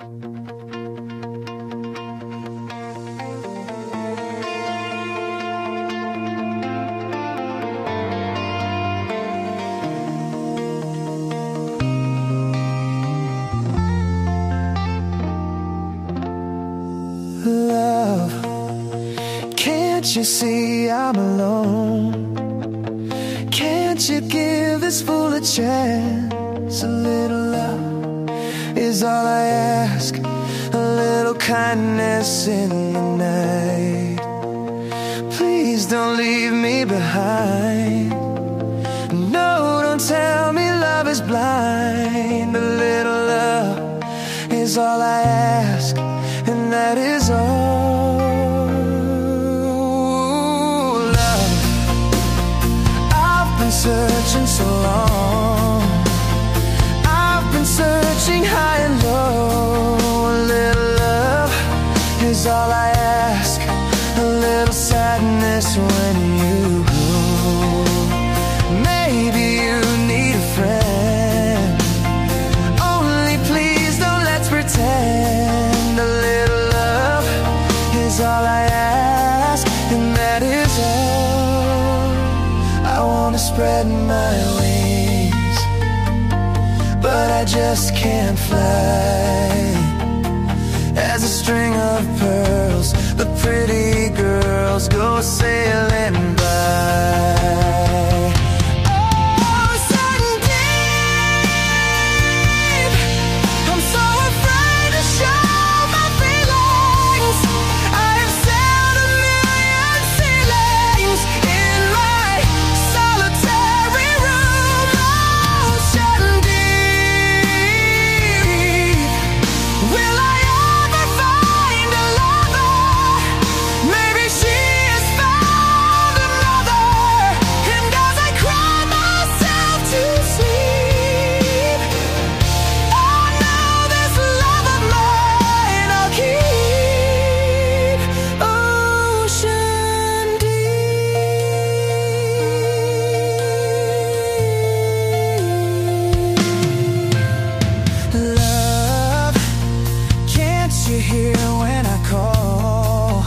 Love, can't you see I'm alone? Can't you give this fool a chance? A little love is all I ask. A little kindness in the night. Please don't leave me behind. No, don't tell me love is blind. A little love is all I ask, spread my wings, but I just can't fly. As a string of pearls, the pretty girls go sailing when I call?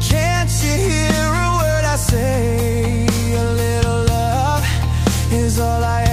Can't you hear a word I say? A little love is all I